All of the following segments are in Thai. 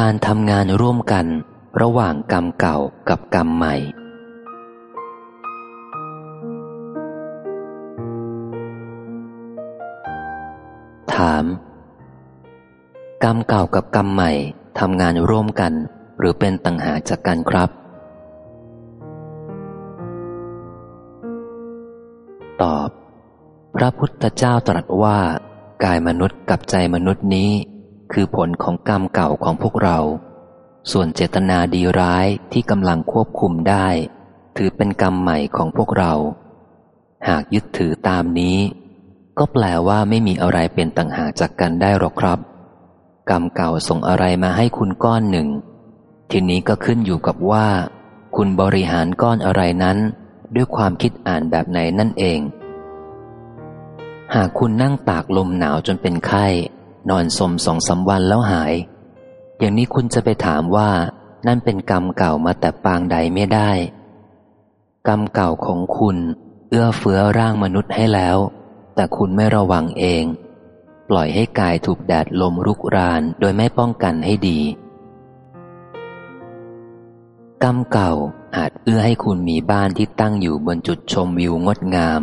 การทำงานร่วมกัน ระหว่างกรรมเก่ากับกรรมใหม่ ถาม กรรมเก่ากับกรรมใหม่ทำงานร่วมกัน หรือเป็นต่างหากจากกันครับ ตอบ พระพุทธเจ้าตรัสว่า กายมนุษย์กับใจมนุษย์นี้ คือผลของกรรมเก่าของพวกเรา ส่วนเจตนาดีร้ายที่กำลังควบคุมได้ ถือเป็นกรรมใหม่ของพวกเรา หากยึดถือตามนี้ ก็แปลว่าไม่มีอะไรเป็นต่างหากจากกันได้หรอกครับ กรรมเก่าส่งอะไรมาให้คุณก้อนหนึ่ง ทีนี้ก็ขึ้นอยู่กับว่า คุณบริหารก้อนอะไรนั้น ด้วยความคิดอ่านแบบไหนนั่นเอง หากคุณนั่งตากลมหนาวจนเป็นไข้ นอนสมสองสาวันแล้วหาย อย่างนี้คุณจะไปถามว่า นั่นเป็นกรรมเก่ามาแต่ปางใดไม่ได้ กรรมเก่าของคุณ เอื้อเฟื้อร่างมนุษย์ให้แล้ว แต่คุณไม่ระวังเอง ปล่อยให้กายถูกแดดลมรุกรานโดยไม่ป้องกันให้ดี กรรมเก่าอาจเอื้อให้คุณมีบ้านที่ตั้งอยู่บนจุดชมวิวงดงาม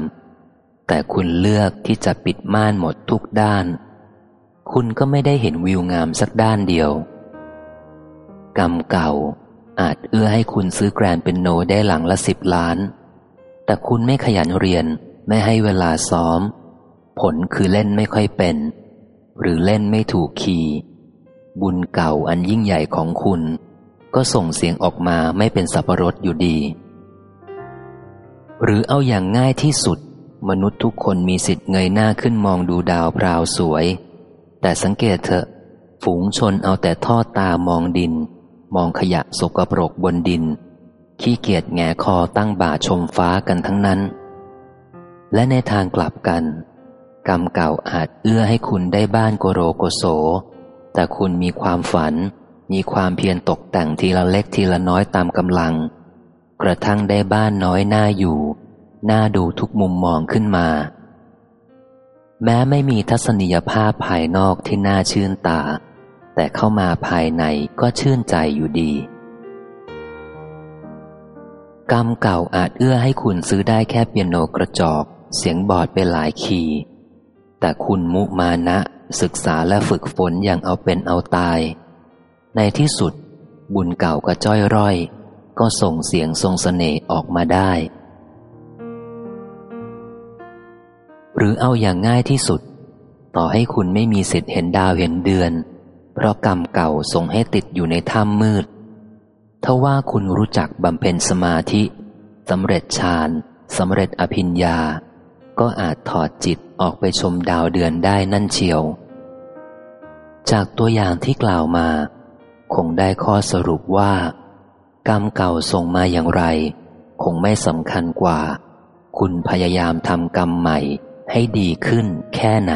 แต่คุณเลือกที่จะปิดม่านหมดทุกด้าน คุณก็ไม่ได้เห็นวิวงามสักด้านเดียว กรรมเก่าอาจเอื้อให้คุณซื้อแกรนเป็นโนได้หลังละสิบล้าน แต่คุณไม่ขยันเรียนไม่ให้เวลาซ้อม ผลคือเล่นไม่ค่อยเป็น หรือเล่นไม่ถูกคีย์บุญเก่าอันยิ่งใหญ่ของคุณ ก็ส่งเสียงออกมาไม่เป็นสับปะรดอยู่ดี หรือเอาอย่างง่ายที่สุด มนุษย์ทุกคนมีสิทธิ์เงยหน้าขึ้นมองดูดาวพราวสวย แต่สังเกตเถอะ ฝูงชนเอาแต่ทอดตามองดิน มองขยะสกปรกบนดิน ขี้เกียจแงคอตั้งบ่าชมฟ้ากันทั้งนั้น และในทางกลับกัน กรรมเก่าอาจเอื้อให้คุณได้บ้านโกโรโกโส แต่คุณมีความฝัน มีความเพียรตกแต่งทีละเล็กทีละน้อยตามกำลัง กระทั่งได้บ้านน้อยน่าอยู่ น่าดูทุกมุมมองขึ้นมา แม้ไม่มีทัศนียภาพภายนอกที่น่าชื่นตา แต่เข้ามาภายในก็ชื่นใจอยู่ดี กรรมเก่าอาจเอื้อให้คุณซื้อได้แค่เปียโนกระจอก เสียงบอดไปหลายคีย์แต่คุณมุมานะ ศึกษาและฝึกฝนอย่างเอาเป็นเอาตาย ในที่สุด บุญเก่าก็จ้อยร่อย ก็ส่งเสียงทรงสเสน่ห์ออกมาได้ หรือเอาอย่างง่ายที่สุด ต่อให้คุณไม่มีสิทธิ์เห็นดาวเห็นเดือน เพราะกรรมเก่าส่งให้ติดอยู่ในถ้ำมืดถ้าว่าคุณรู้จักบำเพ็ญสมาธิสำเร็จฌานสำเร็จอภิญญา ก็อาจถอดจิตออกไปชมดาวเดือนได้นั่นเชียว จากตัวอย่างที่กล่าวมา คงได้ข้อสรุปว่า กรรมเก่าส่งมาอย่างไร คงไม่สำคัญกว่า คุณพยายามทำกรรมใหม่ ให้ดีขึ้นแค่ไหน